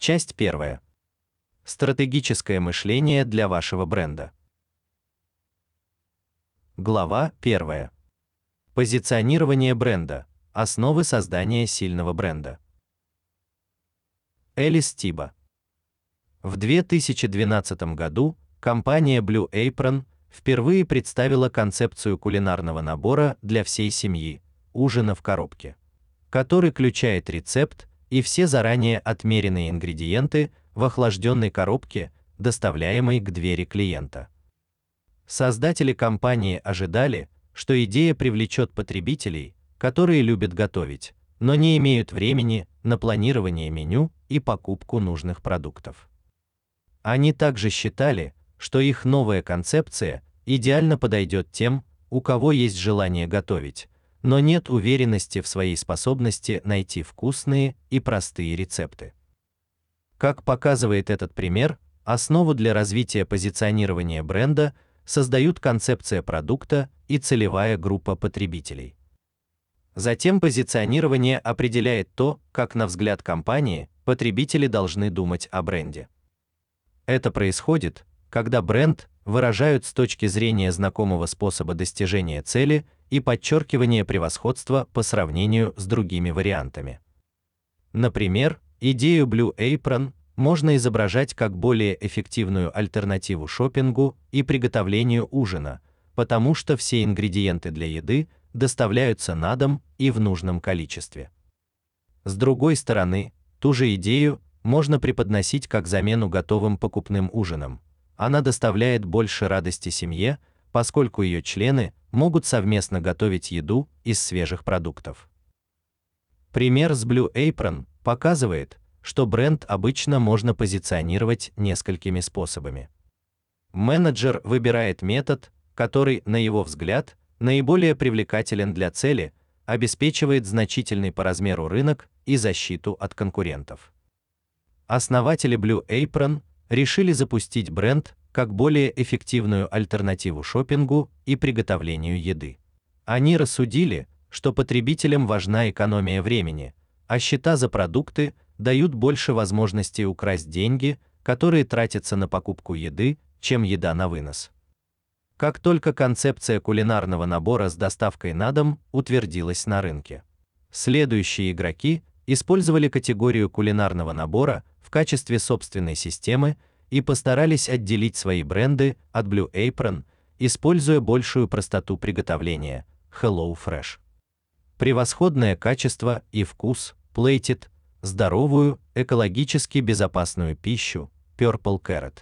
Часть первая. Стратегическое мышление для вашего бренда. Глава первая. Позиционирование бренда. Основы создания сильного бренда. Элис Тиба. В 2012 году компания Blue Apron впервые представила концепцию кулинарного набора для всей семьи ужина в коробке, который включает рецепт и все заранее отмеренные ингредиенты в охлажденной коробке, доставляемой к двери клиента. Создатели компании ожидали, что идея привлечет потребителей, которые любят готовить, но не имеют времени на планирование меню и покупку нужных продуктов. Они также считали, что их новая концепция идеально подойдет тем, у кого есть желание готовить, но нет уверенности в своей способности найти вкусные и простые рецепты. Как показывает этот пример, основу для развития позиционирования бренда создают концепция продукта и целевая группа потребителей. Затем позиционирование определяет то, как на взгляд компании потребители должны думать о бренде. Это происходит, когда бренд выражают с точки зрения знакомого способа достижения цели и подчеркивания превосходства по сравнению с другими вариантами. Например, идею Blue Apron можно изображать как более эффективную альтернативу шопингу и приготовлению ужина, потому что все ингредиенты для еды доставляются на дом и в нужном количестве. С другой стороны, ту же идею можно преподносить как замену готовым покупным ужинам, она доставляет больше радости семье, поскольку ее члены могут совместно готовить еду из свежих продуктов. Пример с Blue Apron показывает, что бренд обычно можно позиционировать несколькими способами. Менеджер выбирает метод, который, на его взгляд, наиболее привлекателен для цели, обеспечивает значительный по размеру рынок и защиту от конкурентов. Основатели Blue Apron решили запустить бренд как более эффективную альтернативу шопингу и приготовлению еды. Они рассудили, что потребителям важна экономия времени, а счета за продукты дают больше возможностей украсть деньги, которые тратятся на покупку еды, чем еда на вынос. Как только концепция кулинарного набора с доставкой на дом утвердилась на рынке, следующие игроки использовали категорию кулинарного набора в качестве собственной системы и постарались отделить свои бренды от Blue Apron, используя большую простоту приготовления Hello Fresh. Превосходное качество и вкус Plated, здоровую, экологически безопасную пищу Purple Carrot.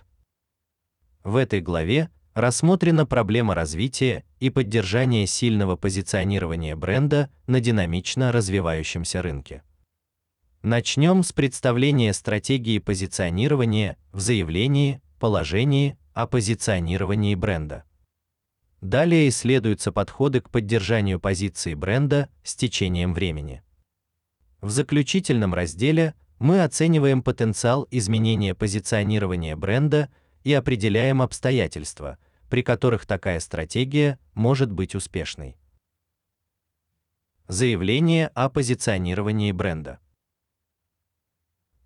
В этой главе рассмотрена проблема развития и поддержания сильного позиционирования бренда на динамично развивающемся рынке. Начнем с представления стратегии позиционирования в заявлении, положении о позиционировании бренда. Далее исследуются подходы к поддержанию позиции бренда с течением времени. В заключительном разделе мы оцениваем потенциал изменения позиционирования бренда и определяем обстоятельства, при которых такая стратегия может быть успешной. Заявление о позиционировании бренда.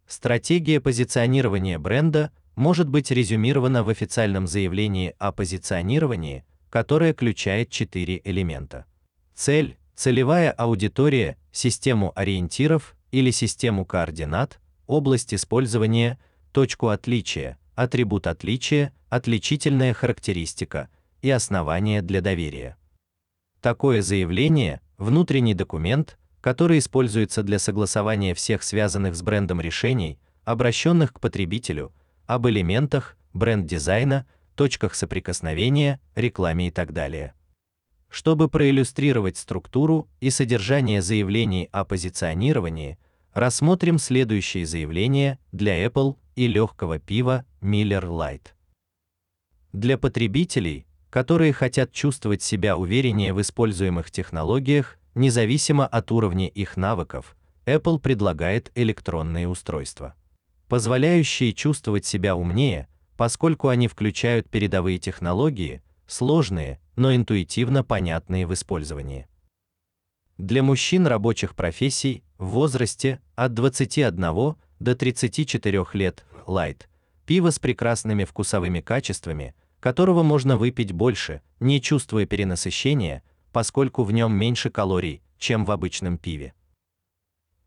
Стратегия позиционирования бренда может быть резюмирована в официальном заявлении о позиционировании, которое включает четыре элемента: цель, целевая аудитория, систему ориентиров или систему координат, область использования, точку отличия, атрибут отличия, отличительная характеристика и основание для доверия. Такое заявление внутренний документ, который используется для согласования всех связанных с брендом решений, обращенных к потребителю, об элементах бренд-дизайна, точках соприкосновения, рекламе и так далее. Чтобы проиллюстрировать структуру и содержание заявлений о позиционировании, рассмотрим следующие заявления для Apple и легкого пива Miller Lite. Для потребителей, которые хотят чувствовать себя увереннее в используемых технологиях Независимо от уровня их навыков, Apple предлагает электронные устройства, позволяющие чувствовать себя умнее, поскольку они включают передовые технологии, сложные, но интуитивно понятные в использовании. Для мужчин рабочих профессий в возрасте от 21 до 34 лет, Light, пиво с прекрасными вкусовыми качествами, которого можно выпить больше, не чувствуя перенасыщения, поскольку в нем меньше калорий, чем в обычном пиве.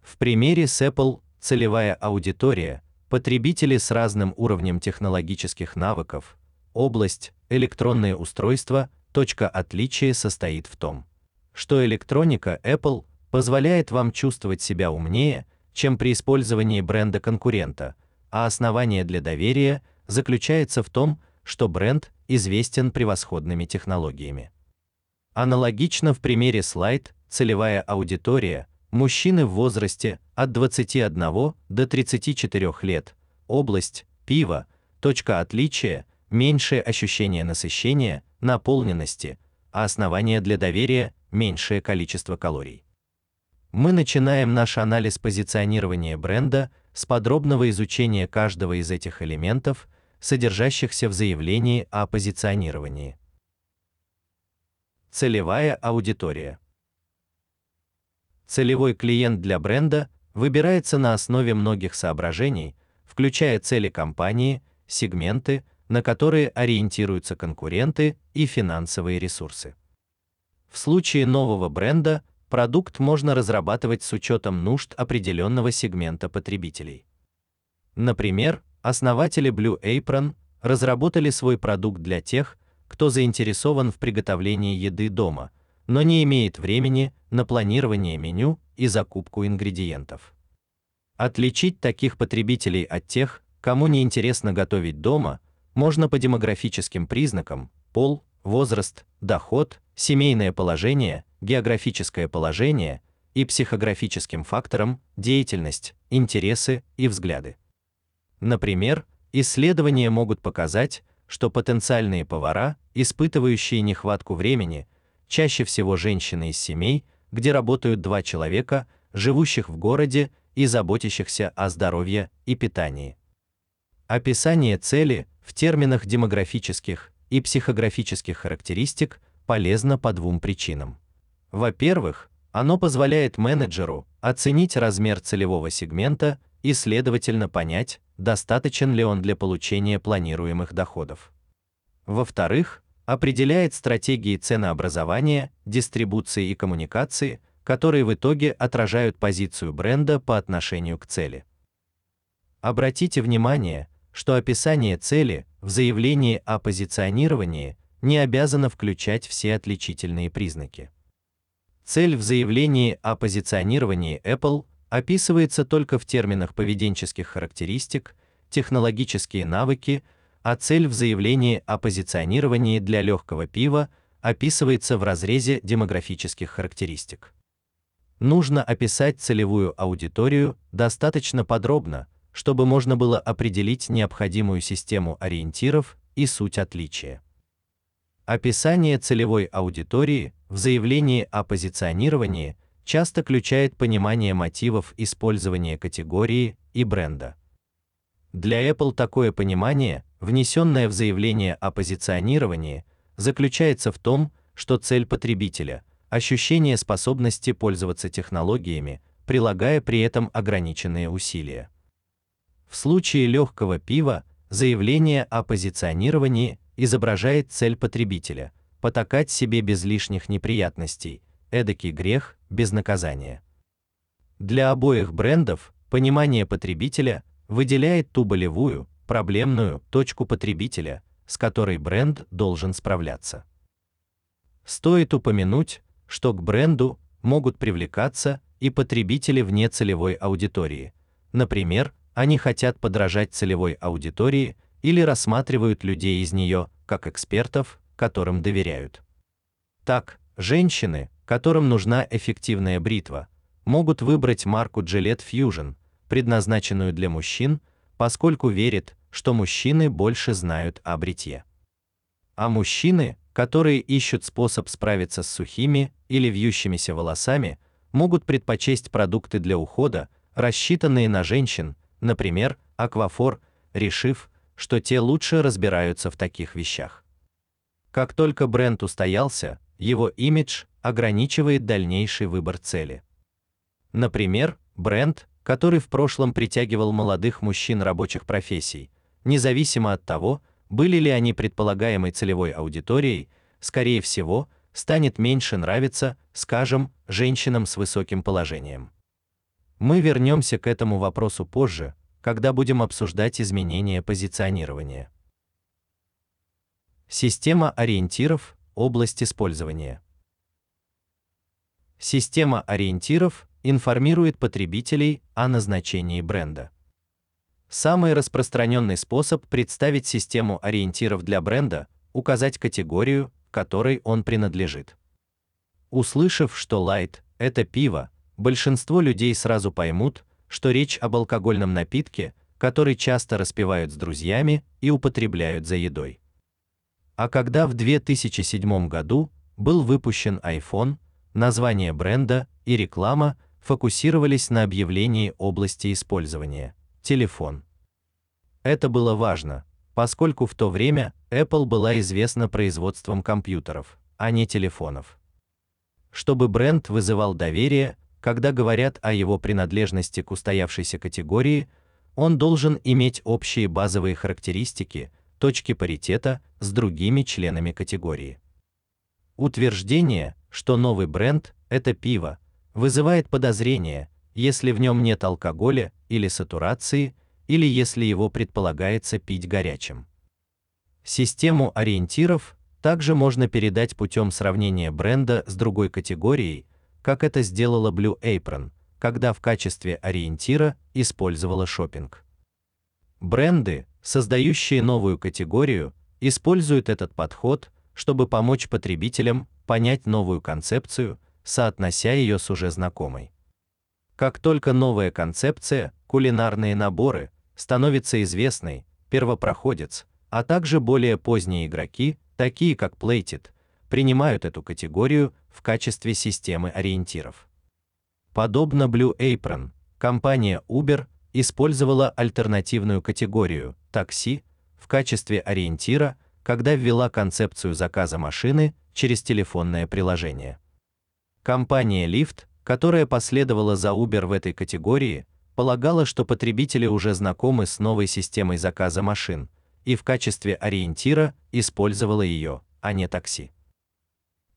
В примере с Apple целевая аудитория потребители с разным уровнем технологических навыков, область электронные устройства, точка отличия состоит в том, что электроника Apple позволяет вам чувствовать себя умнее, чем при использовании бренда конкурента, а основание для доверия заключается в том, что бренд известен превосходными технологиями. Аналогично в примере слайд целевая аудитория мужчины в возрасте от 21 до 34 лет. Область пива. Точка отличия меньшее ощущение насыщения, наполненности, а основание для доверия меньшее количество калорий. Мы начинаем наш анализ позиционирования бренда с подробного изучения каждого из этих элементов, содержащихся в заявлении о позиционировании. Целевая аудитория. Целевой клиент для бренда выбирается на основе многих соображений, включая цели компании, сегменты, на которые ориентируются конкуренты и финансовые ресурсы. В случае нового бренда продукт можно разрабатывать с учетом нужд определенного сегмента потребителей. Например, основатели Blue Apron разработали свой продукт для тех, кто заинтересован в приготовлении еды дома, но не имеет времени на планирование меню и закупку ингредиентов. Отличить таких потребителей от тех, кому не интересно готовить дома, можно по демографическим признакам: пол, возраст, доход, семейное положение, географическое положение и психографическим факторам: деятельность, интересы и взгляды. Например, исследования могут показать, что потенциальные повара, испытывающие нехватку времени, чаще всего женщины из семей, где работают два человека, живущих в городе и заботящихся о здоровье и питании. Описание цели в терминах демографических и психографических характеристик полезно по двум причинам. Во-первых, оно позволяет менеджеру оценить размер целевого сегмента и, следовательно, понять, достаточен ли он для получения планируемых доходов. Во-вторых, определяет стратегии ценообразования, дистрибуции и коммуникации, которые в итоге отражают позицию бренда по отношению к цели. Обратите внимание, что описание цели в заявлении о позиционировании не обязано включать все отличительные признаки. Цель в заявлении о позиционировании Apple описывается только в терминах поведенческих характеристик, технологические навыки, а цель в заявлении о позиционировании для легкого пива описывается в разрезе демографических характеристик. Нужно описать целевую аудиторию достаточно подробно, чтобы можно было определить необходимую систему ориентиров и суть отличия. Описание целевой аудитории в заявлении о позиционировании часто включает понимание мотивов использования категории и бренда. Для Apple такое понимание внесенное в заявление о позиционировании, заключается в том, что цель потребителя ощущение способности пользоваться технологиями, прилагая при этом ограниченные усилия. В случае легкого пива заявление о позиционировании изображает цель потребителя потакать себе без лишних неприятностей, эдакий грех без наказания. Для обоих брендов понимание потребителя выделяет ту болевую, проблемную точку потребителя, с которой бренд должен справляться. Стоит упомянуть, что к бренду могут привлекаться и потребители вне целевой аудитории. Например, они хотят подражать целевой аудитории или рассматривают людей из нее как экспертов, которым доверяют. Так, женщины, которым нужна эффективная бритва, могут выбрать марку Gillette Fusion, предназначенную для мужчин, поскольку верит, что мужчины больше знают о бритье. А мужчины, которые ищут способ справиться с сухими или вьющимися волосами, могут предпочесть продукты для ухода, рассчитанные на женщин, например, Аквафор, решив, что те лучше разбираются в таких вещах. Как только бренд устоялся, его имидж ограничивает дальнейший выбор цели. Например, бренд, который в прошлом притягивал молодых мужчин рабочих профессий, независимо от того, были ли они предполагаемой целевой аудиторией, скорее всего, станет меньше нравиться, скажем, женщинам с высоким положением. Мы вернемся к этому вопросу позже, когда будем обсуждать изменения позиционирования. Система ориентиров, область использования. Система ориентиров информирует потребителей о назначении бренда. Самый распространенный способ представить систему ориентиров для бренда указать категорию, которой он принадлежит. Услышав, что light это пиво, большинство людей сразу поймут, что речь об алкогольном напитке, который часто распивают с друзьями и употребляют за едой. А когда в 2007 году был выпущен iPhone, название бренда и реклама фокусировались на объявлении области использования телефон. Это было важно, поскольку в то время Apple была известна производством компьютеров, а не телефонов. Чтобы бренд вызывал доверие, когда говорят о его принадлежности к устоявшейся категории, он должен иметь общие базовые характеристики, точки паритета с другими членами категории. Утверждение, что новый бренд это пиво, вызывает подозрение, если в нем нет алкоголя или сатурации, или если его предполагается пить горячим. Систему ориентиров также можно передать путем сравнения бренда с другой категорией, как это сделала Blue Apron, когда в качестве ориентира использовала шопинг. Бренды, создающие новую категорию, используют этот подход, чтобы помочь потребителям понять новую концепцию, соотнося ее с уже знакомой. Как только новая концепция, кулинарные наборы, становится известной, первопроходец, а также более поздние игроки, такие как Plated, принимают эту категорию в качестве системы ориентиров. Подобно Blue Apron, компания Uber использовала альтернативную категорию такси в качестве ориентира, когда ввела концепцию заказа машины через телефонное приложение. Компания Lyft, которая последовала за Uber в этой категории, полагала, что потребители уже знакомы с новой системой заказа машин и в качестве ориентира использовала ее, а не такси.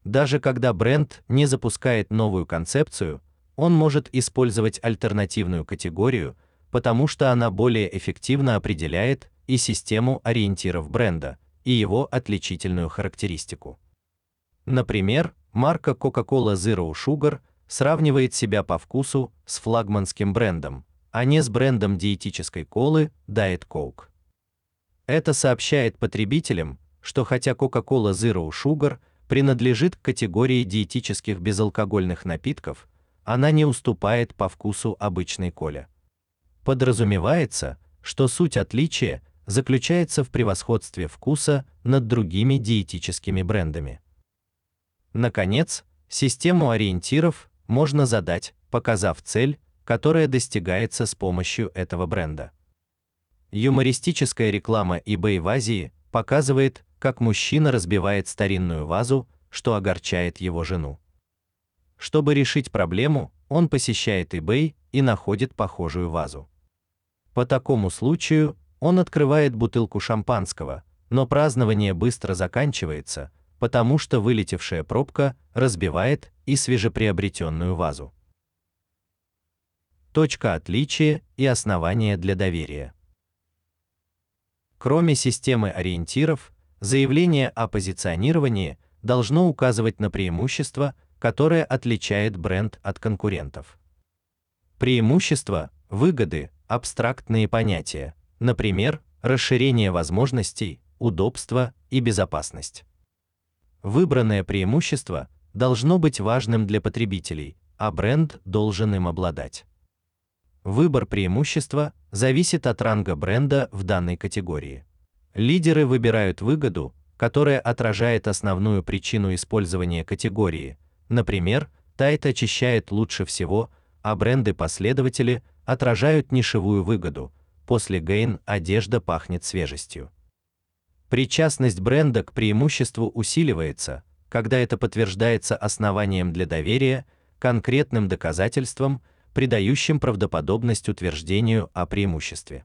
Даже когда бренд не запускает новую концепцию, он может использовать альтернативную категорию, потому что она более эффективно определяет и систему ориентиров бренда, и его отличительную характеристику. Например, марка Coca-Cola Zero Sugar сравнивает себя по вкусу с флагманским брендом, а не с брендом диетической колы Diet Coke. Это сообщает потребителям, что хотя Coca-Cola Zero Sugar принадлежит к категории диетических безалкогольных напитков, она не уступает по вкусу обычной коле. Подразумевается, что суть отличия заключается в превосходстве вкуса над другими диетическими брендами. Наконец, систему ориентиров можно задать, показав цель, которая достигается с помощью этого бренда. Юмористическая реклама eBay в Азии показывает, как мужчина разбивает старинную вазу, что огорчает его жену. Чтобы решить проблему, он посещает eBay и находит похожую вазу. По такому случаю он открывает бутылку шампанского, но празднование быстро заканчивается, потому что вылетевшая пробка разбивает и свежеприобретенную вазу. Точка отличия и основание для доверия. Кроме системы ориентиров, заявление о позиционировании должно указывать на преимущество, которое отличает бренд от конкурентов. Преимущества, выгоды абстрактные понятия, например, расширение возможностей, удобство и безопасность. Выбранное преимущество должно быть важным для потребителей, а бренд должен им обладать. Выбор преимущества зависит от ранга бренда в данной категории. Лидеры выбирают выгоду, которая отражает основную причину использования категории. Например, Тайт очищает лучше всего, а бренды-последователи отражают нишевую выгоду. После Gain одежда пахнет свежестью. Причастность бренда к преимуществу усиливается, когда это подтверждается основанием для доверия, конкретным доказательством, придающим правдоподобность утверждению о преимуществе.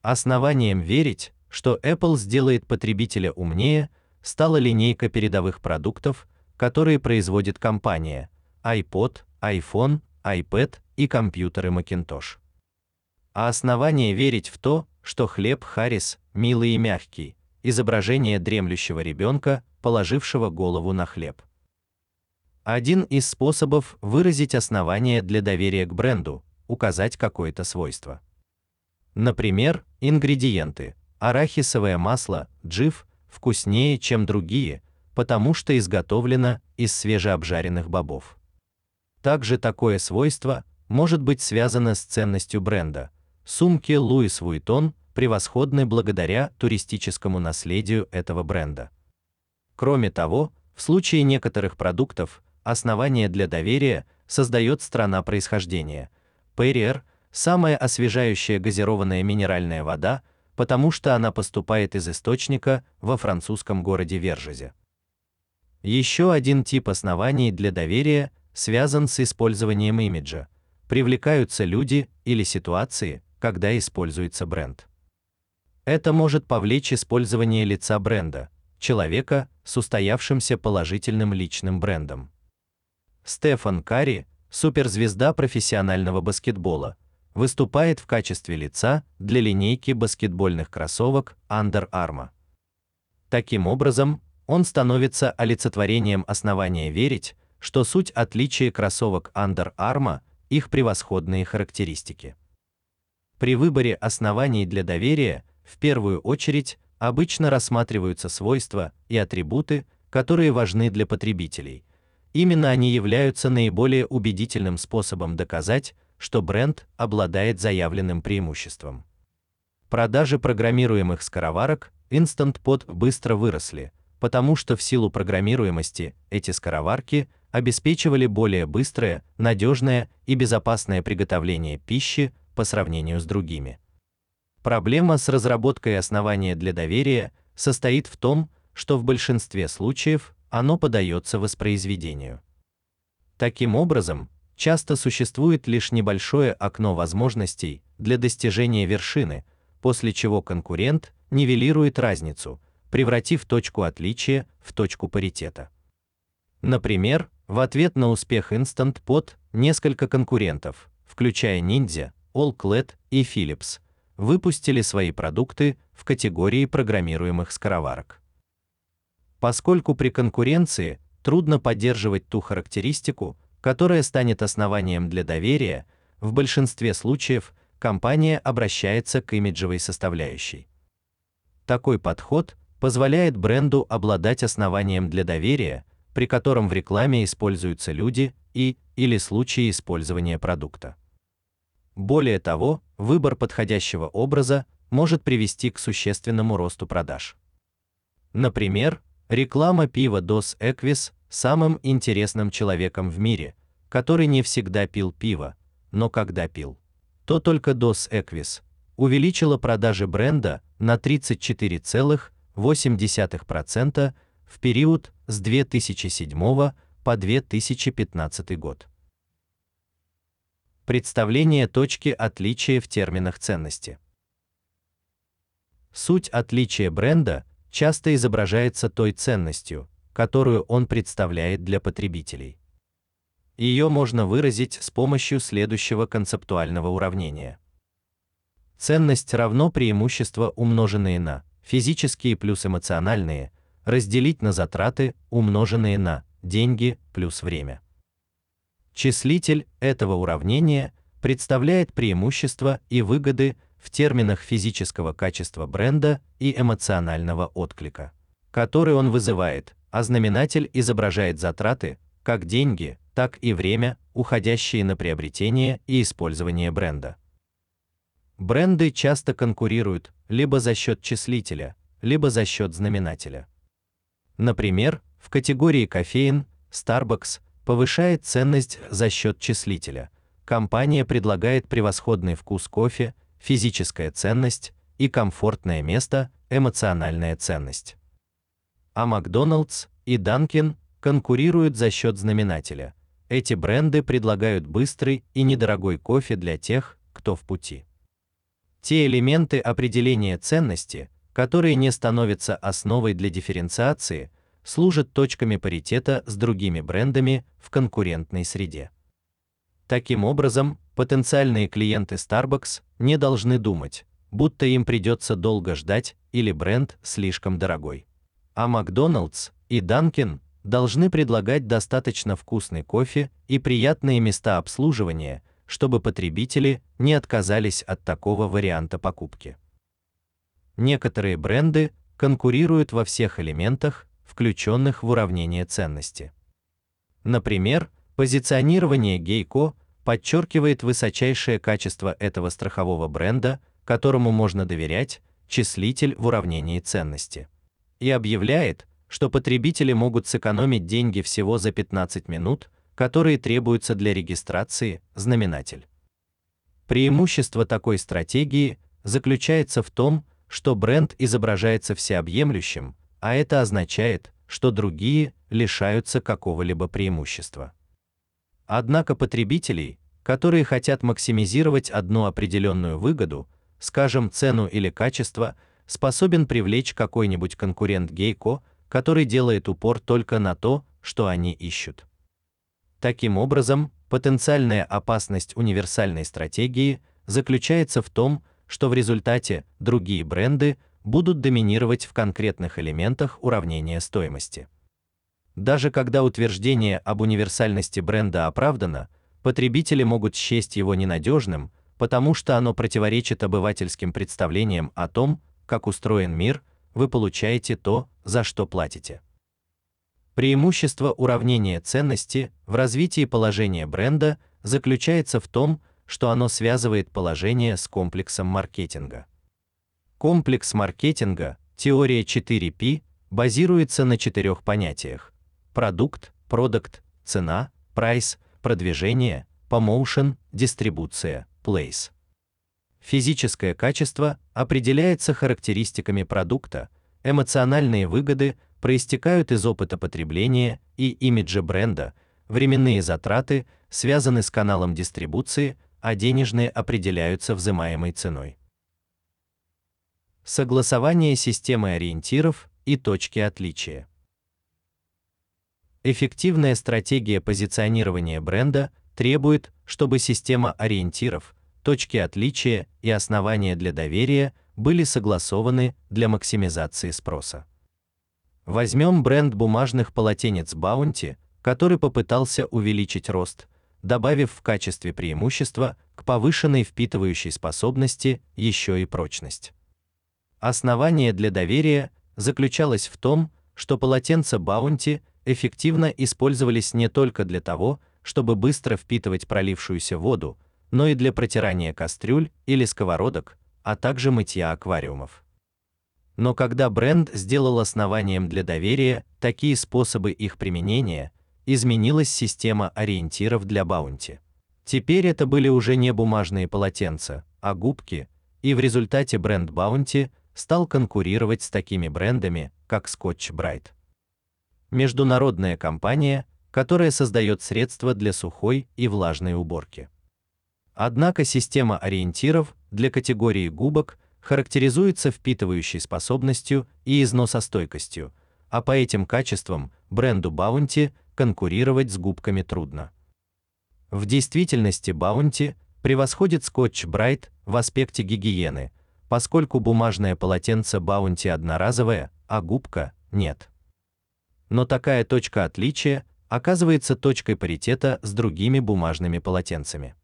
Основанием верить, что Apple сделает потребителя умнее, стала линейка передовых продуктов, которые производит компания: iPod, iPhone, iPad и компьютеры Macintosh. А основание верить в то, что хлеб Харрис милый и мягкий, изображение дремлющего ребенка, положившего голову на хлеб. Один из способов выразить основание для доверия к бренду указать какое-то свойство. Например, ингредиенты: арахисовое масло Jif вкуснее, чем другие, потому что изготовлено из свежеобжаренных бобов. Также такое свойство может быть связано с ценностью бренда. Сумки Louis Vuitton превосходны благодаря туристическому наследию этого бренда. Кроме того, в случае некоторых продуктов основание для доверия создает страна происхождения. Perrier самая освежающая газированная минеральная вода, потому что она поступает из источника во французском городе Вержезе. Еще один тип оснований для доверия связан с использованием имиджа. Привлекаются люди или ситуации, когда используется бренд. Это может повлечь использование лица бренда, человека с устоявшимся положительным личным брендом. Стефан Карри, суперзвезда профессионального баскетбола, выступает в качестве лица для линейки баскетбольных кроссовок Under Armour. Таким образом, он становится олицетворением основания верить, что суть отличия кроссовок Under Armour их превосходные характеристики. При выборе оснований для доверия в первую очередь обычно рассматриваются свойства и атрибуты, которые важны для потребителей. Именно они являются наиболее убедительным способом доказать, что бренд обладает заявленным преимуществом. Продажи программируемых скороварок Instant Pot быстро выросли, потому что в силу программируемости эти скороварки обеспечивали более быстрое, надежное и безопасное приготовление пищи по сравнению с другими. Проблема с разработкой основания для доверия состоит в том, что в большинстве случаев оно подается воспроизведению. Таким образом, часто существует лишь небольшое окно возможностей для достижения вершины, после чего конкурент нивелирует разницу, превратив точку отличия в точку паритета. Например, в ответ на успех Instant Pot несколько конкурентов, включая Ninja, All и Philips, выпустили свои продукты в категории программируемых скороварок. Поскольку при конкуренции трудно поддерживать ту характеристику, которая станет основанием для доверия, в большинстве случаев компания обращается к имиджевой составляющей. Такой подход позволяет бренду обладать основанием для доверия, при котором в рекламе используются люди и или случаи использования продукта. Более того, выбор подходящего образа может привести к существенному росту продаж. Например, реклама пива Dos Equis самым интересным человеком в мире, который не всегда пил пиво, но когда пил, то только Dos Equis увеличила продажи бренда на 34,8% в период с 2007 по 2015 год. Представление точки отличия в терминах ценности. Суть отличия бренда часто изображается той ценностью, которую он представляет для потребителей. Ее можно выразить с помощью следующего концептуального уравнения. Ценность равно преимущество умноженные на физические плюс эмоциональные разделить на затраты умноженные на деньги плюс время. Числитель этого уравнения представляет преимущества и выгоды в терминах физического качества бренда и эмоционального отклика, который он вызывает, а знаменатель изображает затраты, как деньги, так и время, уходящие на приобретение и использование бренда. Бренды часто конкурируют либо за счет числителя, либо за счет знаменателя. Например, в категории кофеин Starbucks повышает ценность за счет числителя. Компания предлагает превосходный вкус кофе, физическая ценность и комфортное место, эмоциональная ценность. А Макдоналдс и Данкин конкурируют за счет знаменателя, эти бренды предлагают быстрый и недорогой кофе для тех, кто в пути. Те элементы определения ценности, которые не становятся основой для дифференциации, служат точками паритета с другими брендами в конкурентной среде. Таким образом, потенциальные клиенты Starbucks не должны думать, будто им придется долго ждать или бренд слишком дорогой. А McDonald's и Dunkin' должны предлагать достаточно вкусный кофе и приятные места обслуживания, чтобы потребители не отказались от такого варианта покупки. Некоторые бренды конкурируют во всех элементах, включенных в уравнение ценности. Например, позиционирование Geico подчеркивает высочайшее качество этого страхового бренда, которому можно доверять, числитель в уравнении ценности. И объявляет, что потребители могут сэкономить деньги всего за 15 минут, которые требуются для регистрации, знаменатель. Преимущество такой стратегии заключается в том, что бренд изображается всеобъемлющим, а это означает, что другие лишаются какого-либо преимущества. Однако потребителей, которые хотят максимизировать одну определенную выгоду, скажем, цену или качество, способен привлечь какой-нибудь конкурент Geico, который делает упор только на то, что они ищут. Таким образом, потенциальная опасность универсальной стратегии заключается в том, что в результате другие бренды будут доминировать в конкретных элементах уравнения стоимости. Даже когда утверждение об универсальности бренда оправдано, потребители могут счесть его ненадежным, потому что оно противоречит обывательским представлениям о том, как устроен мир, вы получаете то, за что платите. Преимущество уравнения ценности в развитии положения бренда заключается в том, что оно связывает положение с комплексом маркетинга. Комплекс маркетинга, теория 4P, базируется на четырех понятиях: продукт, продукт, цена, прайс, продвижение, promotion, дистрибуция, place. Физическое качество определяется характеристиками продукта, эмоциональные выгоды проистекают из опыта потребления и имиджа бренда, временные затраты связаны с каналом дистрибуции, а денежные определяются взимаемой ценой. Согласование системы ориентиров и точки отличия. Эффективная стратегия позиционирования бренда требует, чтобы система ориентиров, точки отличия и основания для доверия были согласованы для максимизации спроса. Возьмем бренд бумажных полотенец Bounty, который попытался увеличить рост, добавив в качестве преимущества к повышенной впитывающей способности еще и прочность. Основание для доверия заключалось в том, что полотенца Bounty эффективно использовались не только для того, чтобы быстро впитывать пролившуюся воду, но и для протирания кастрюль или сковородок, а также мытья аквариумов. Но когда бренд сделал основанием для доверия такие способы их применения, изменилась система ориентиров для баунти. Теперь это были уже не бумажные полотенца, а губки, и в результате бренд Bounty стал конкурировать с такими брендами, как Scotch Brite. Международная компания, которая создает средства для сухой и влажной уборки. Однако система ориентиров для категории губок характеризуется впитывающей способностью и износостойкостью, а по этим качествам бренду Bounty конкурировать с губками трудно. В действительности Bounty превосходит Scotch Brite в аспекте гигиены, поскольку бумажное полотенце Bounty одноразовое, а губка нет. Но такая точка отличия оказывается точкой паритета с другими бумажными полотенцами.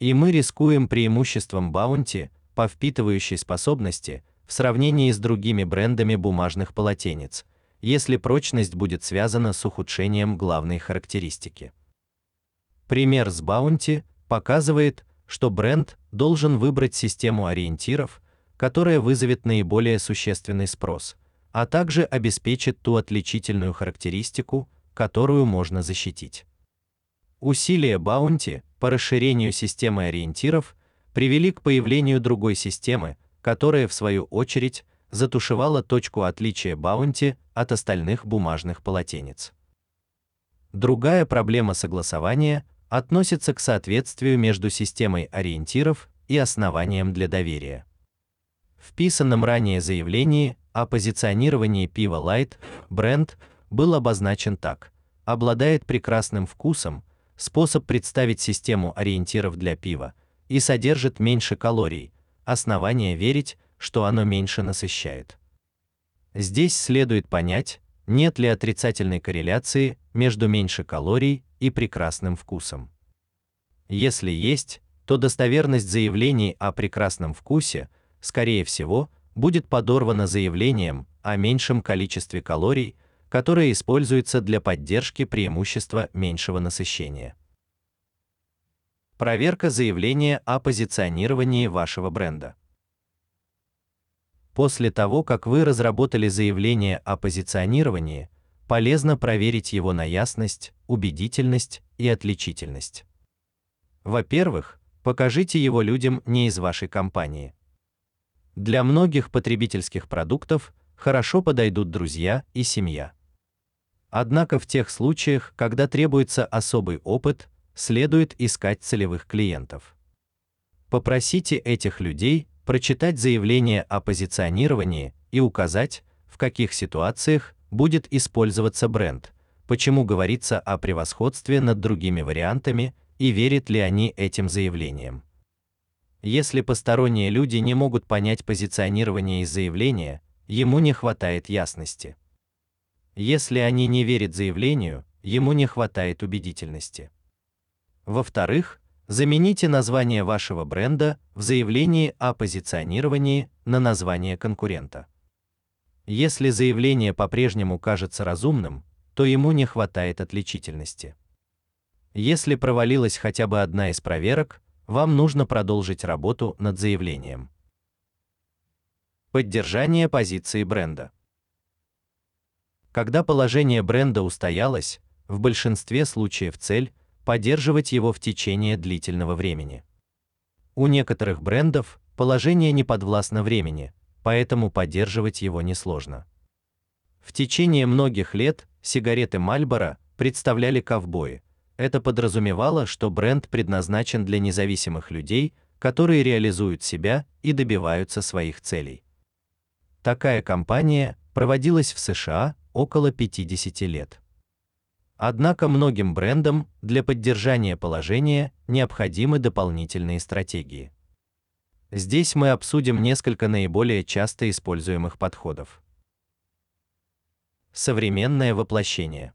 И мы рискуем преимуществом Bounty по впитывающей способности в сравнении с другими брендами бумажных полотенец, если прочность будет связана с ухудшением главной характеристики. Пример с Bounty показывает, что бренд должен выбрать систему ориентиров, которая вызовет наиболее существенный спрос, а также обеспечит ту отличительную характеристику, которую можно защитить. Усилия Bounty по расширению системы ориентиров привели к появлению другой системы, которая в свою очередь затушевала точку отличия Bounty от остальных бумажных полотенец. Другая проблема согласования относится к соответствию между системой ориентиров и основанием для доверия. В писанном ранее заявлении о позиционировании пива Light бренд был обозначен так: обладает прекрасным вкусом, способ представить систему ориентиров для пива и содержит меньше калорий. Основание верить, что оно меньше насыщает. Здесь следует понять, нет ли отрицательной корреляции между меньше калорий и прекрасным вкусом. Если есть, то достоверность заявлений о прекрасном вкусе, скорее всего, будет подорвана заявлением о меньшем количестве калорий, которое используется для поддержки преимущества меньшего насыщения. Проверка заявления о позиционировании вашего бренда. После того, как вы разработали заявление о позиционировании, полезно проверить его на ясность, убедительность и отличительность. Во-первых, покажите его людям не из вашей компании. Для многих потребительских продуктов хорошо подойдут друзья и семья. Однако в тех случаях, когда требуется особый опыт, следует искать целевых клиентов. Попросите этих людей прочитать заявление о позиционировании и указать, в каких ситуациях будет использоваться бренд, почему говорится о превосходстве над другими вариантами и верят ли они этим заявлениям. Если посторонние люди не могут понять позиционирование из заявления, ему не хватает ясности. Если они не верят заявлению, ему не хватает убедительности. Во-вторых, Замените название вашего бренда в заявлении о позиционировании на название конкурента. Если заявление по-прежнему кажется разумным, то ему не хватает отличительности. Если провалилась хотя бы одна из проверок, вам нужно продолжить работу над заявлением. Поддержание позиции бренда. Когда положение бренда устоялось, в большинстве случаев цель поддерживать его в течение длительного времени. У некоторых брендов положение не подвластно времени, поэтому поддерживать его несложно. В течение многих лет сигареты Marlboro представляли ковбои. Это подразумевало, что бренд предназначен для независимых людей, которые реализуют себя и добиваются своих целей. Такая кампания проводилась в США около 50 лет. Однако многим брендам для поддержания положения необходимы дополнительные стратегии. Здесь мы обсудим несколько наиболее часто используемых подходов. Современное воплощение.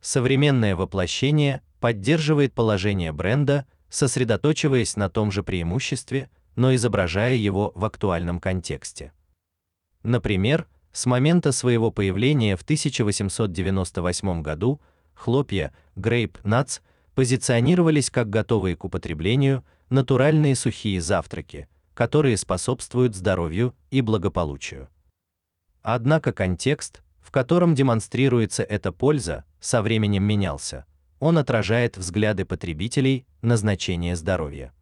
Современное воплощение поддерживает положение бренда, сосредотачиваясь на том же преимуществе, но изображая его в актуальном контексте. Например, с момента своего появления в 1898 году хлопья Grape Nuts позиционировались как готовые к употреблению натуральные сухие завтраки, которые способствуют здоровью и благополучию. Однако контекст, в котором демонстрируется эта польза, со временем менялся. Он отражает взгляды потребителей на значение здоровья.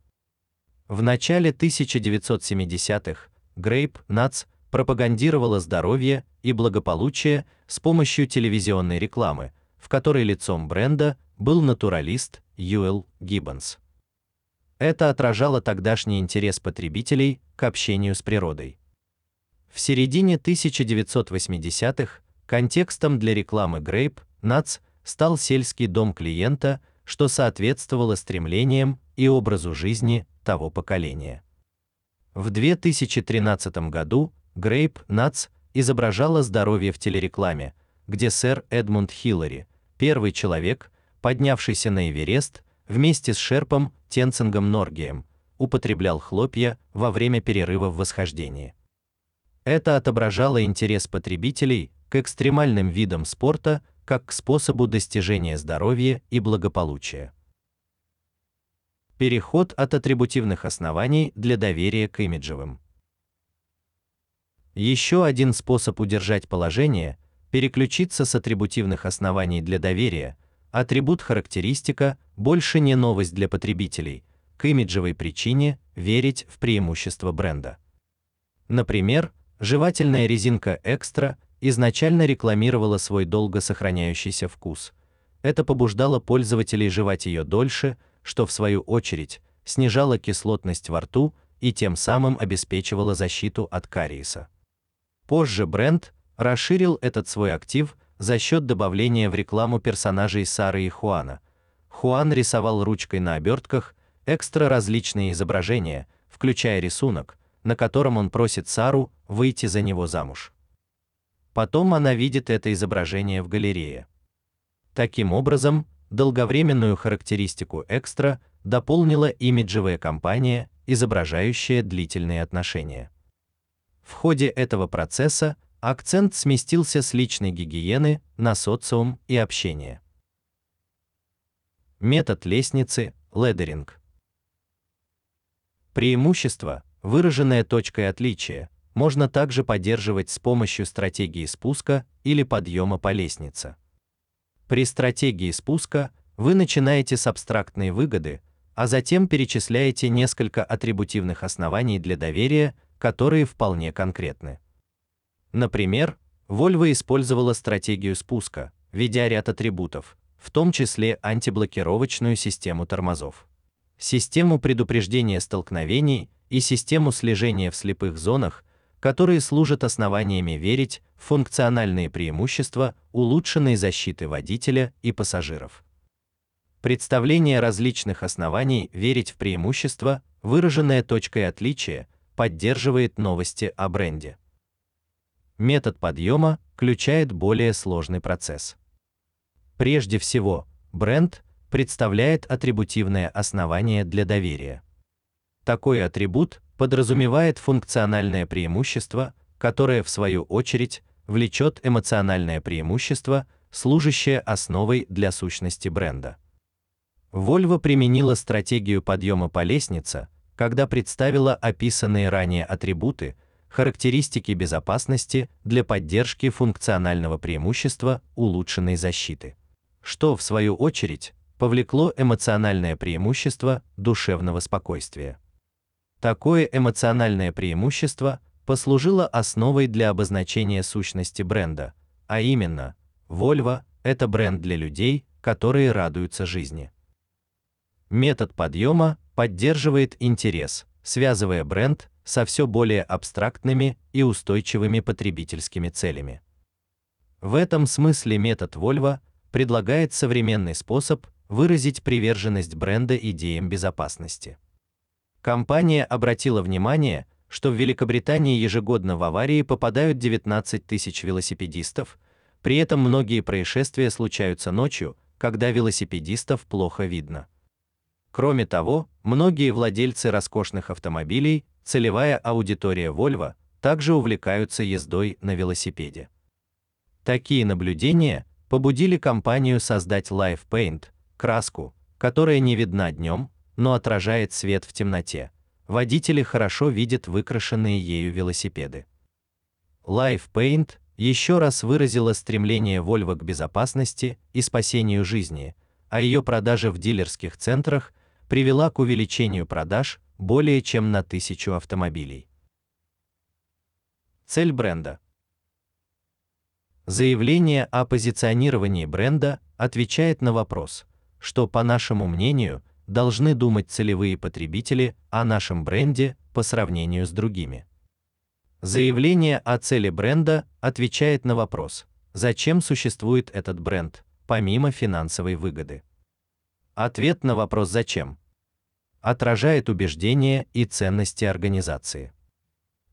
В начале 1970-х Grape Nuts пропагандировала здоровье и благополучие с помощью телевизионной рекламы, в которой лицом бренда был натуралист Юэл Гиббонс. Это отражало тогдашний интерес потребителей к общению с природой. В середине 1980-х контекстом для рекламы Grape Nuts стал сельский дом клиента, что соответствовало стремлениям и образу жизни того поколения. В 2013 году Грейп Nuts изображала здоровье в телерекламе, где сэр Эдмунд Хиллари, первый человек, поднявшийся на Эверест, вместе с шерпом Тенцингом Норгием, употреблял хлопья во время перерыва в восхождении. Это отображало интерес потребителей к экстремальным видам спорта как к способу достижения здоровья и благополучия. Переход от атрибутивных оснований для доверия к имиджевым. Еще один способ удержать положение переключиться с атрибутивных оснований для доверия. Атрибут характеристика больше не новость для потребителей, к имиджевой причине верить в преимущество бренда. Например, жевательная резинка Экстра изначально рекламировала свой долго сохраняющийся вкус. Это побуждало пользователей жевать ее дольше, что в свою очередь снижало кислотность во рту и тем самым обеспечивало защиту от кариеса. Позже бренд расширил этот свой актив за счет добавления в рекламу персонажей Сары и Хуана. Хуан рисовал ручкой на обертках экстра различные изображения, включая рисунок, на котором он просит Сару выйти за него замуж. Потом она видит это изображение в галерее. Таким образом, долговременную характеристику экстра дополнила имиджевая кампания, изображающая длительные отношения. В ходе этого процесса акцент сместился с личной гигиены на социум и общение. Метод лестницы ледеринг. Преимущество, выраженное точкой отличия, можно также поддерживать с помощью стратегии спуска или подъема по лестнице. При стратегии спуска вы начинаете с абстрактной выгоды, а затем перечисляете несколько атрибутивных оснований для доверия, которые вполне конкретны. Например, Volvo использовала стратегию спуска, введя ряд атрибутов, в том числе антиблокировочную систему тормозов, систему предупреждения столкновений и систему слежения в слепых зонах, которые служат основаниями верить в функциональные преимущества улучшенной защиты водителя и пассажиров. Представление различных оснований верить в преимущества, выраженное точкой отличия, поддерживает новости о бренде. Метод подъема включает более сложный процесс. Прежде всего, бренд представляет атрибутивное основание для доверия. Такой атрибут подразумевает функциональное преимущество, которое в свою очередь влечет эмоциональное преимущество, служащее основой для сущности бренда. Volvo применила стратегию подъема по лестнице, когда представила описанные ранее атрибуты, характеристики безопасности для поддержки функционального преимущества улучшенной защиты, что в свою очередь повлекло эмоциональное преимущество душевного спокойствия. Такое эмоциональное преимущество послужило основой для обозначения сущности бренда, а именно, Volvo это бренд для людей, которые радуются жизни. Метод подъема поддерживает интерес, связывая бренд со все более абстрактными и устойчивыми потребительскими целями. В этом смысле метод Volvo предлагает современный способ выразить приверженность бренда идеям безопасности. Компания обратила внимание, что в Великобритании ежегодно в аварии попадают 19 тысяч велосипедистов, при этом многие происшествия случаются ночью, когда велосипедистов плохо видно. Кроме того, многие владельцы роскошных автомобилей, целевая аудитория Volvo, также увлекаются ездой на велосипеде. Такие наблюдения побудили компанию создать Live Paint, краску, которая не видна днем, но отражает свет в темноте. Водители хорошо видят выкрашенные ею велосипеды. Life Paint еще раз выразила стремление Volvo к безопасности и спасению жизни, а ее продажа в дилерских центрах привела к увеличению продаж более чем на тысячу автомобилей. Цель бренда. Заявление о позиционировании бренда отвечает на вопрос, что, по нашему мнению, должны думать целевые потребители о нашем бренде по сравнению с другими. Заявление о цели бренда отвечает на вопрос: зачем существует этот бренд, помимо финансовой выгоды. Ответ на вопрос зачем отражает убеждения и ценности организации.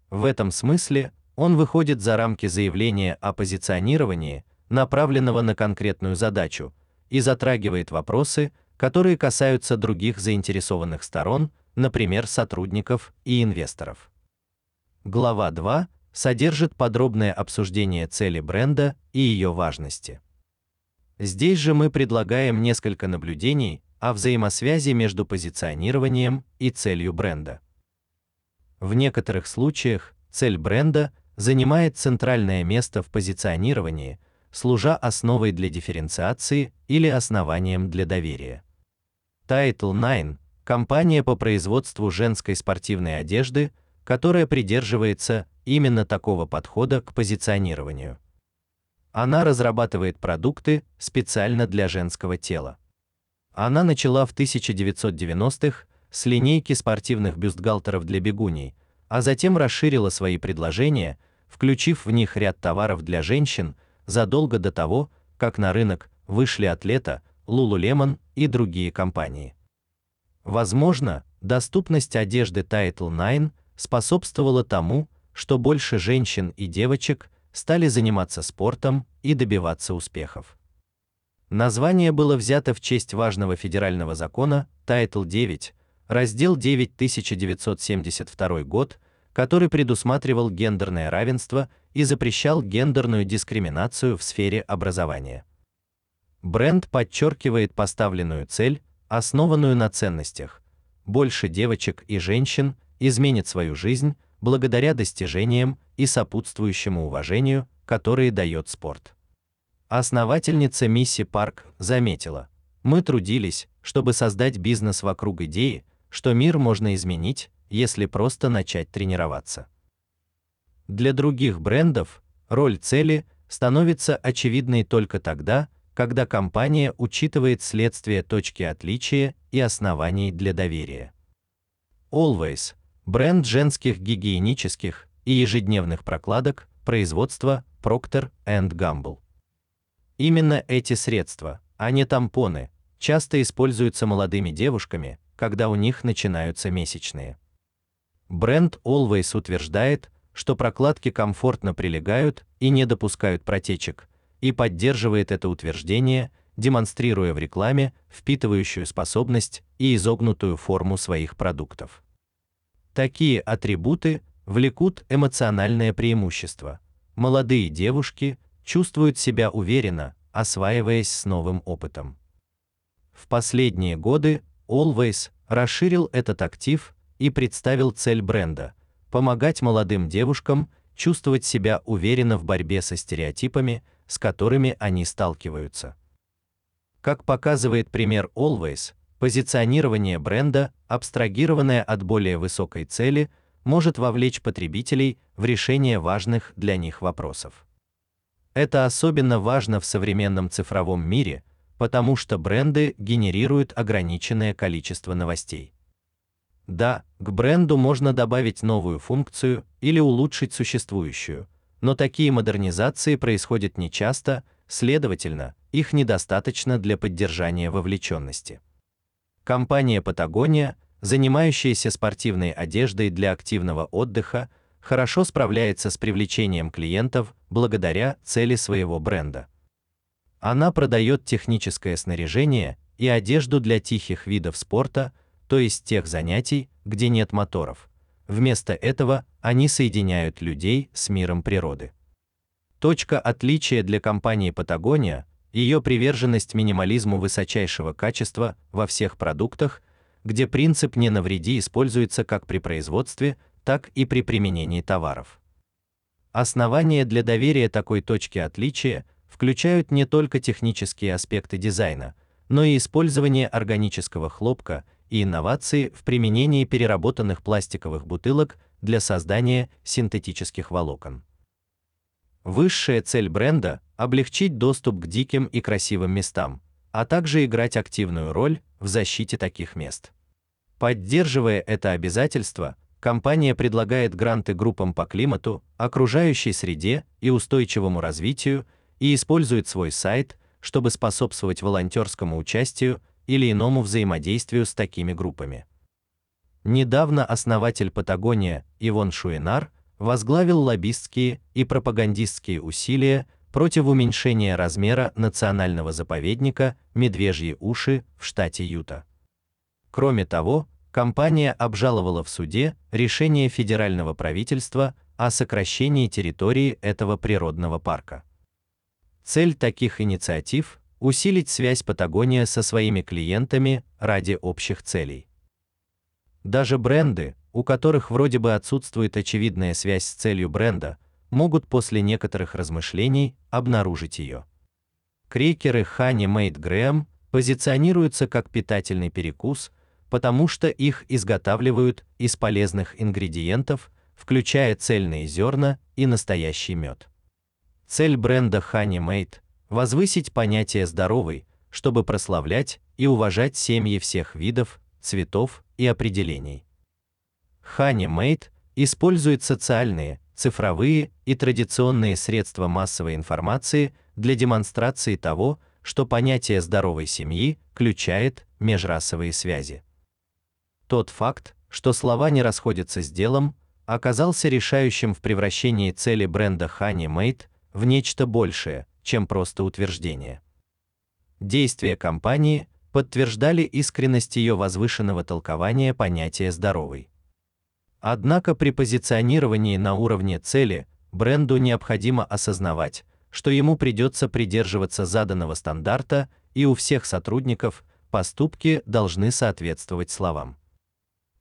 В этом смысле он выходит за рамки заявления о позиционировании, направленного на конкретную задачу, и затрагивает вопросы, которые касаются других заинтересованных сторон, например, сотрудников и инвесторов. Глава 2 содержит подробное обсуждение цели бренда и ее важности. Здесь же мы предлагаем несколько наблюдений о взаимосвязи между позиционированием и целью бренда. В некоторых случаях цель бренда занимает центральное место в позиционировании, служа основой для дифференциации или основанием для доверия. Title 9 компания по производству женской спортивной одежды, которая придерживается именно такого подхода к позиционированию. Она разрабатывает продукты специально для женского тела. Она начала в 1990-х с линейки спортивных бюстгальтеров для бегуней, а затем расширила свои предложения, включив в них ряд товаров для женщин задолго до того, как на рынок вышли Атлета, Lululemon и другие компании. Возможно, доступность одежды Title IX способствовала тому, что больше женщин и девочек стали заниматься спортом и добиваться успехов. Название было взято в честь важного федерального закона Title 9, раздел 9 1972 год, который предусматривал гендерное равенство и запрещал гендерную дискриминацию в сфере образования. Бренд подчеркивает поставленную цель, основанную на ценностях. Больше девочек и женщин изменят свою жизнь благодаря достижениям и сопутствующему уважению, которые дает спорт. Основательница Мисси Парк заметила: "Мы трудились, чтобы создать бизнес вокруг идеи, что мир можно изменить, если просто начать тренироваться". Для других брендов роль цели становится очевидной только тогда, когда компания учитывает следствие точки отличия и оснований для доверия. Always бренд женских гигиенических и ежедневных прокладок производства Procter Gamble. Именно эти средства, а не тампоны, часто используются молодыми девушками, когда у них начинаются месячные. Бренд Always утверждает, что прокладки комфортно прилегают и не допускают протечек, и поддерживает это утверждение, демонстрируя в рекламе впитывающую способность и изогнутую форму своих продуктов. Такие атрибуты влекут эмоциональное преимущество. Молодые девушки чувствуют себя уверенно, осваиваясь с новым опытом. В последние годы Always расширил этот актив и представил цель бренда помогать молодым девушкам чувствовать себя уверенно в борьбе со стереотипами, с которыми они сталкиваются. Как показывает пример Always, Позиционирование бренда, абстрагированное от более высокой цели, может вовлечь потребителей в решение важных для них вопросов. Это особенно важно в современном цифровом мире, потому что бренды генерируют ограниченное количество новостей. Да, к бренду можно добавить новую функцию или улучшить существующую, но такие модернизации происходят нечасто, следовательно, их недостаточно для поддержания вовлеченности. Компания Patagonia, занимающаяся спортивной одеждой для активного отдыха, хорошо справляется с привлечением клиентов благодаря цели своего бренда. Она продает техническое снаряжение и одежду для тихих видов спорта, то есть тех занятий, где нет моторов. Вместо этого они соединяют людей с миром природы. Точка отличия для компании Patagonia ее приверженность минимализму высочайшего качества во всех продуктах, где принцип не навреди используется как при производстве, так и при применении товаров. Основания для доверия такой точки отличия включают не только технические аспекты дизайна, но и использование органического хлопка и инновации в применении переработанных пластиковых бутылок для создания синтетических волокон. Высшая цель бренда облегчить доступ к диким и красивым местам, а также играть активную роль в защите таких мест. Поддерживая это обязательство, компания предлагает гранты группам по климату, окружающей среде и устойчивому развитию и использует свой сайт, чтобы способствовать волонтерскому участию или иному взаимодействию с такими группами. Недавно основатель Патагония Ивон Шуинар возглавил лоббистские и пропагандистские усилия против уменьшения размера национального заповедника Медвежьи уши в штате Юта. Кроме того, компания обжаловала в суде решение федерального правительства о сокращении территории этого природного парка. Цель таких инициатив усилить связь Патагония со своими клиентами ради общих целей. Даже бренды, у которых вроде бы отсутствует очевидная связь с целью бренда, могут после некоторых размышлений обнаружить ее. Крекеры Honey Made Graham позиционируются как питательный перекус, потому что их изготавливают из полезных ингредиентов, включая цельные зерна и настоящий мед. Цель бренда Honey Made возвысить понятие здоровый, чтобы прославлять и уважать семьи всех видов, цветов и определений. Honey Made использует социальные, цифровые и традиционные средства массовой информации для демонстрации того, что понятие здоровой семьи включает межрасовые связи. Тот факт, что слова не расходятся с делом, оказался решающим в превращении цели бренда Honey Made в нечто большее, чем просто утверждение. Действия компании подтверждали искренность ее возвышенного толкования понятия здоровый. Однако при позиционировании на уровне цели бренду необходимо осознавать, что ему придется придерживаться заданного стандарта, и у всех сотрудников поступки должны соответствовать словам.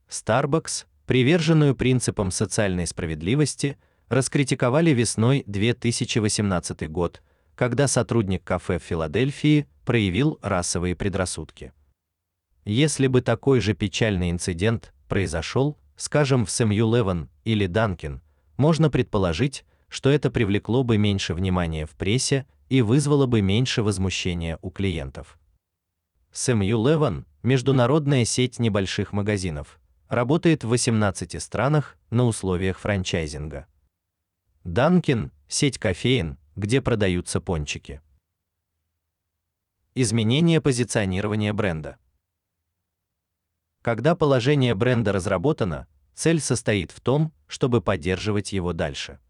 Starbucks, приверженную принципам социальной справедливости, раскритиковали весной 2018 год, когда сотрудник кафе в Филадельфии проявил расовые предрассудки. Если бы такой же печальный инцидент произошел, скажем, в Сэмью Леван или Данкин, можно предположить, что это привлекло бы меньше внимания в прессе и вызвало бы меньше возмущения у клиентов. Сэмью Леван международная сеть небольших магазинов, работает в 18 странах на условиях франчайзинга. Данкин сеть кофеин, где продаются пончики. Изменение позиционирования бренда. Когда положение бренда разработано, цель состоит в том, чтобы поддерживать его дальше.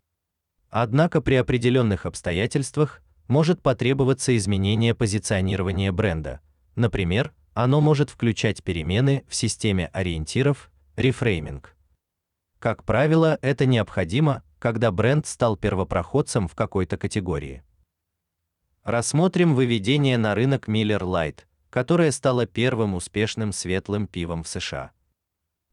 Однако при определенных обстоятельствах может потребоваться изменение позиционирования бренда. Например, оно может включать перемены в системе ориентиров, рефрейминг. Как правило, это необходимо, когда бренд стал первопроходцем в какой-то категории. Рассмотрим выведение на рынок Miller Lite, которое стало первым успешным светлым пивом в США.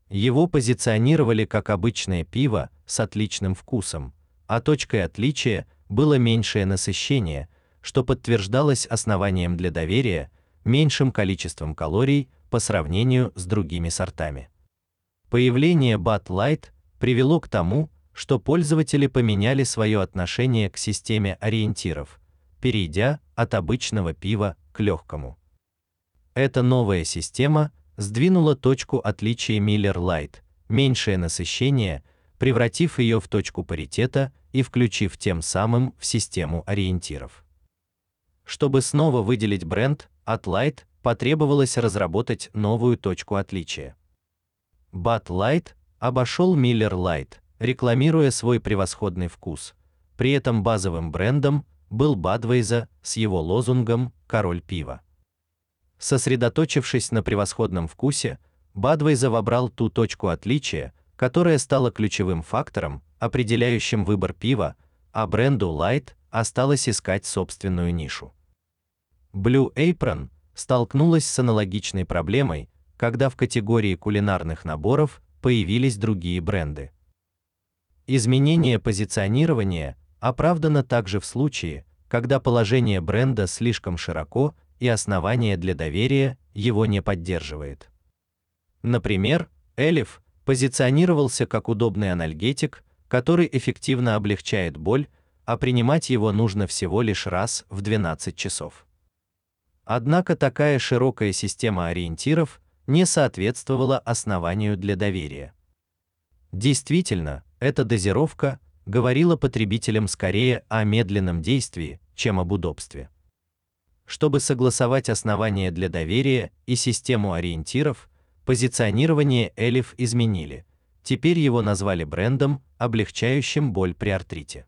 Его позиционировали как обычное пиво с отличным вкусом, а точкой отличия было меньшее насыщение, что подтверждалось основанием для доверия, меньшим количеством калорий по сравнению с другими сортами. Появление Bud Light привело к тому, что пользователи поменяли свое отношение к системе ориентиров, перейдя от обычного пива к легкому. Эта новая система сдвинула точку отличия Miller Lite, меньшее насыщение, превратив ее в точку паритета и включив тем самым в систему ориентиров. Чтобы снова выделить бренд, от Light потребовалось разработать новую точку отличия. Bud Light обошел Miller Lite, рекламируя свой превосходный вкус. При этом базовым брендом был Budweiser с его лозунгом «Король пива». Сосредоточившись на превосходном вкусе, Budweiser вобрал ту точку отличия, которая стала ключевым фактором, определяющим выбор пива, а бренду Light осталось искать собственную нишу. Blue Apron столкнулась с аналогичной проблемой, когда в категории кулинарных наборов появились другие бренды. Изменение позиционирования оправдано также в случае, когда положение бренда слишком широко и основание для доверия его не поддерживает. Например, Элиф позиционировался как удобный анальгетик, который эффективно облегчает боль, а принимать его нужно всего лишь раз в 12 часов. Однако такая широкая система ориентиров не соответствовала основанию для доверия. Действительно, эта дозировка говорила потребителям скорее о медленном действии, чем об удобстве. Чтобы согласовать основания для доверия и систему ориентиров, позиционирование Элиф изменили. Теперь его назвали брендом, облегчающим боль при артрите.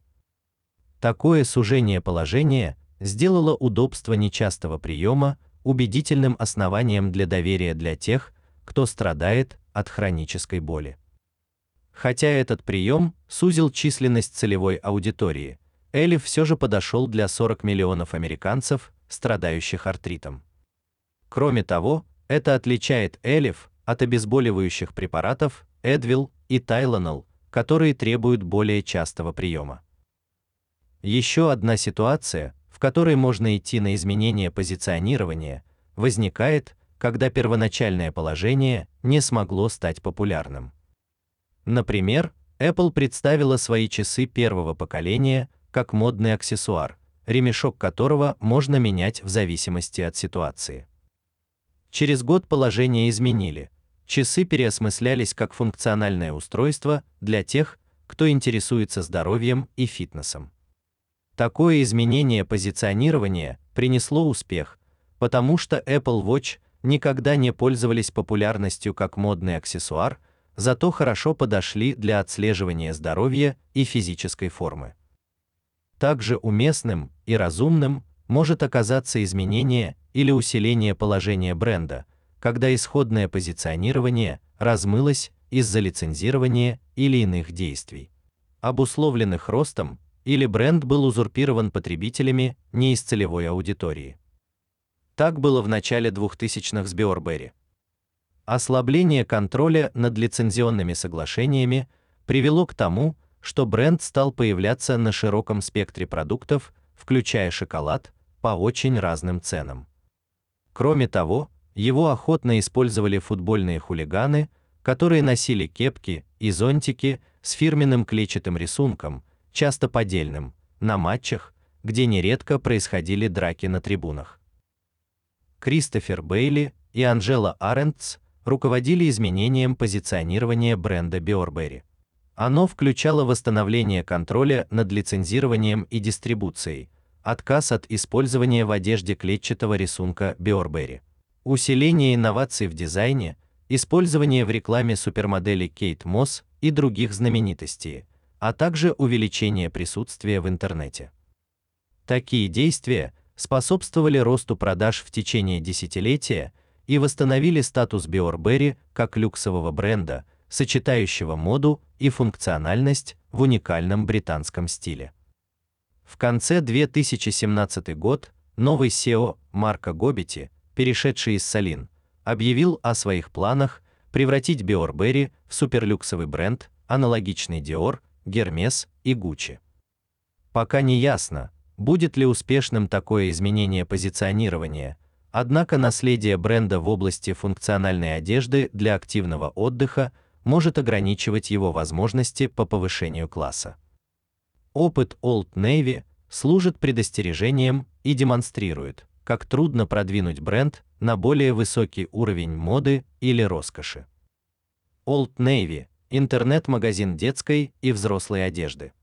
Такое сужение положения сделало удобство нечастого приема убедительным основанием для доверия для тех, кто страдает от хронической боли. Хотя этот прием сузил численность целевой аудитории, Элиф все же подошел для 40 миллионов американцев, страдающих артритом. Кроме того, это отличает Элиф от обезболивающих препаратов Эдвил и Тайленол, которые требуют более частого приема. Еще одна ситуация, в которой можно идти на изменение позиционирования, возникает, когда первоначальное положение не смогло стать популярным. Например, Apple представила свои часы первого поколения, как модный аксессуар, ремешок которого можно менять в зависимости от ситуации. Через год положение изменили. Часы переосмыслялись как функциональное устройство для тех, кто интересуется здоровьем и фитнесом. Такое изменение позиционирования принесло успех, потому что Apple Watch никогда не пользовались популярностью как модный аксессуар, зато хорошо подошли для отслеживания здоровья и физической формы. Также уместным и разумным может оказаться изменение или усиление положения бренда, когда исходное позиционирование размылось из-за лицензирования или иных действий, обусловленных ростом, или бренд был узурпирован потребителями не из целевой аудитории. Так было в начале 2000-х с BlackBerry. Ослабление контроля над лицензионными соглашениями привело к тому, что бренд стал появляться на широком спектре продуктов, включая шоколад, по очень разным ценам. Кроме того, его охотно использовали футбольные хулиганы, которые носили кепки и зонтики с фирменным клетчатым рисунком, часто поддельным, на матчах, где нередко происходили драки на трибунах. Кристофер Бейли и Анжела Арендтс руководили изменением позиционирования бренда Burberry. Оно включало восстановление контроля над лицензированием и дистрибуцией, отказ от использования в одежде клетчатого рисунка Burberry, усиление инноваций в дизайне, использование в рекламе супермодели Кейт Мосс и других знаменитостей, а также увеличение присутствия в интернете. Такие действия способствовали росту продаж в течение десятилетия и восстановили статус Burberry как люксового бренда, сочетающего моду и функциональность в уникальном британском стиле. В конце 2017 год новый SEO Марка Гобити, перешедший из Салин, объявил о своих планах превратить Burberry в суперлюксовый бренд, аналогичный Dior, Hermes и Gucci. Пока не ясно, будет ли успешным такое изменение позиционирования, однако наследие бренда в области функциональной одежды для активного отдыха может ограничивать его возможности по повышению класса. Опыт Old Navy служит предостережением и демонстрирует, как трудно продвинуть бренд на более высокий уровень моды или роскоши. Old Navy интернет-магазин детской и взрослой одежды.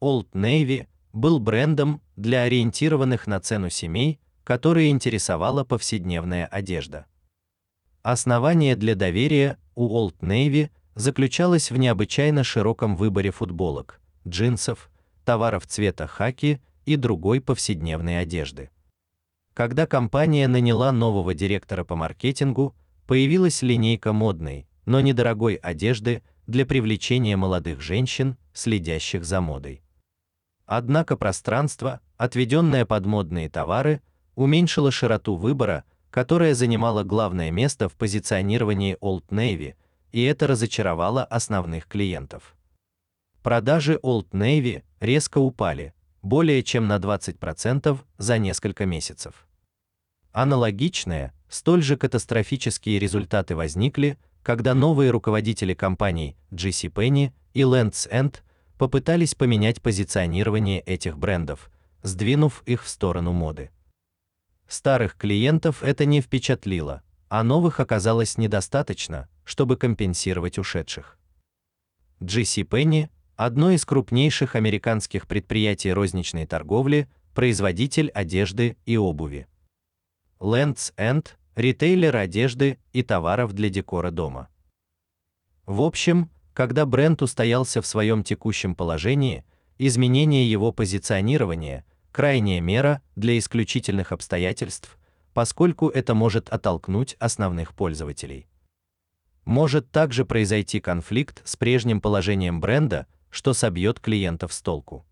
Old Navy был брендом для ориентированных на цену семей, которые интересовала повседневная одежда. Основание для доверия у Old Navy заключалось в необычайно широком выборе футболок, джинсов, товаров цвета хаки и другой повседневной одежды. Когда компания наняла нового директора по маркетингу, появилась линейка модной, но недорогой одежды для привлечения молодых женщин, следящих за модой. Однако пространство, отведенное под модные товары, уменьшило широту выбора, которая занимала главное место в позиционировании Old Navy, и это разочаровало основных клиентов. Продажи Old Navy резко упали, более чем на 20% за несколько месяцев. Аналогичные, столь же катастрофические результаты возникли, когда новые руководители компаний JCPenney и Lands End попытались поменять позиционирование этих брендов, сдвинув их в сторону моды. Старых клиентов это не впечатлило, а новых оказалось недостаточно, чтобы компенсировать ушедших. JCPenney, одно из крупнейших американских предприятий розничной торговли, производитель одежды и обуви. Lands End, ритейлер одежды и товаров для декора дома. В общем, когда бренд устоялся в своем текущем положении, изменение его позиционирования крайняя мера для исключительных обстоятельств, поскольку это может оттолкнуть основных пользователей. Может также произойти конфликт с прежним положением бренда, что собьет клиентов с толку.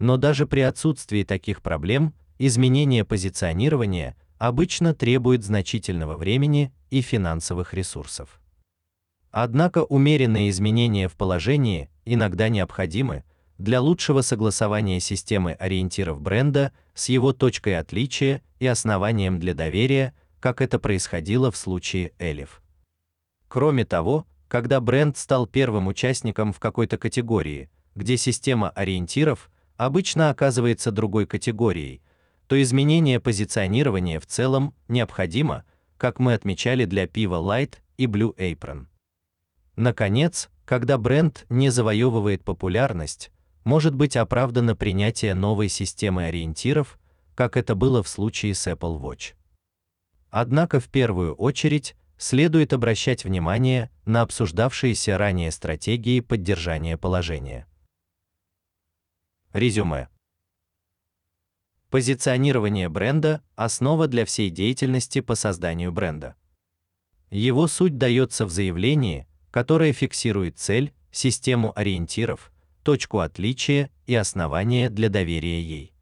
Но даже при отсутствии таких проблем изменение позиционирования обычно требует значительного времени и финансовых ресурсов. Однако умеренные изменения в положении иногда необходимы, для лучшего согласования системы ориентиров бренда с его точкой отличия и основанием для доверия, как это происходило в случае Элиф. Кроме того, когда бренд стал первым участником в какой-то категории, где система ориентиров обычно оказывается другой категорией, то изменение позиционирования в целом необходимо, как мы отмечали для пива Light и Blue Apron. Наконец, когда бренд не завоевывает популярность, может быть оправдано принятие новой системы ориентиров, как это было в случае с Apple Watch. Однако в первую очередь следует обращать внимание на обсуждавшиеся ранее стратегии поддержания положения. Резюме. Позиционирование бренда основа для всей деятельности по созданию бренда. Его суть дается в заявлении, которое фиксирует цель, систему ориентиров, точку отличия и основания для доверия ей.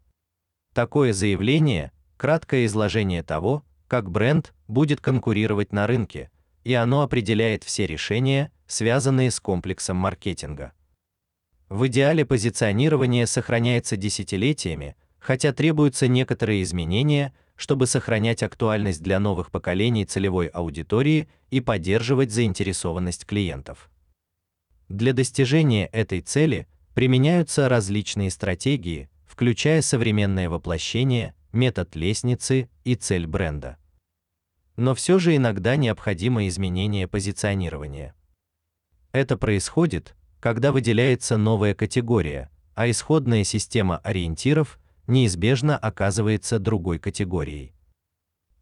Такое заявление краткое изложение того, как бренд будет конкурировать на рынке, и оно определяет все решения, связанные с комплексом маркетинга. В идеале позиционирование сохраняется десятилетиями, хотя требуются некоторые изменения, чтобы сохранять актуальность для новых поколений целевой аудитории и поддерживать заинтересованность клиентов. Для достижения этой цели применяются различные стратегии, включая современное воплощение, метод лестницы и цель бренда. Но все же иногда необходимо изменение позиционирования. Это происходит, когда выделяется новая категория, а исходная система ориентиров неизбежно оказывается другой категорией.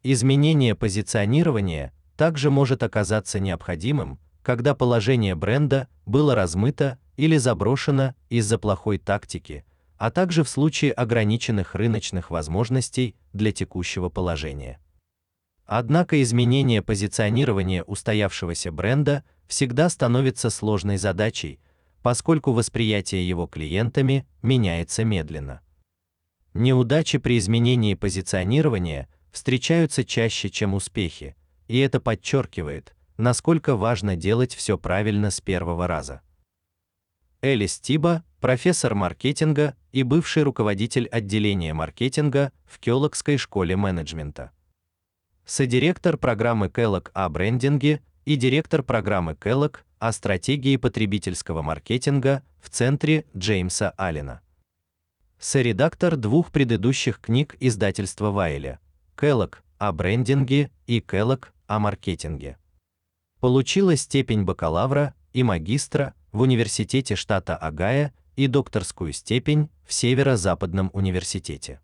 Изменение позиционирования также может оказаться необходимым, когда положение бренда было размыто или заброшено из-за плохой тактики, а также в случае ограниченных рыночных возможностей для текущего положения. Однако изменение позиционирования устоявшегося бренда всегда становится сложной задачей, поскольку восприятие его клиентами меняется медленно. Неудачи при изменении позиционирования встречаются чаще, чем успехи, и это подчеркивает, насколько важно делать все правильно с первого раза. Элис Тиба, профессор маркетинга и бывший руководитель отделения маркетинга в Кёлокской школе менеджмента. Содиректор программы Kellogg о брендинге и директор программы Kellogg о стратегии потребительского маркетинга в центре Джеймса Аллена соредактор двух предыдущих книг издательства Вайля: Kellogg о брендинге и Kellogg о маркетинге. Получила степень бакалавра и магистра в университете штата Огайо и докторскую степень в Северо-Западном университете.